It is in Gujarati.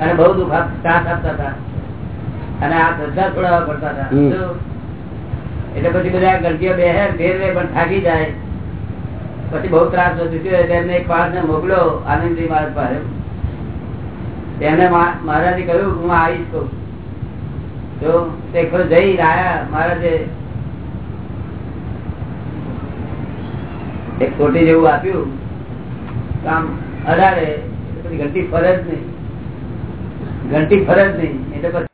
અને બહુ દુઃખ ત્રાસ આપતા હતા. અને આ ધંધા છોડાવવા પડતા હતા. એટલે પછી બધા ગરબીઓ બેહેર ફેરવે પણ થાકી જાય. પછી બહુ ત્રાસ ગયો એમને એક માણસ ને મોકલો આનંદજી મારા પાસે. તેને મહારાજે કહ્યું હું આવીશ કહું તો તે જઈ રહ્યા મહારાજે એક કોટી જેવું આપ્યું. કામ અઢારે પછી ઘંટી ફરજ નહીં. ઘંટી ફરજ નહીં એટલે પછી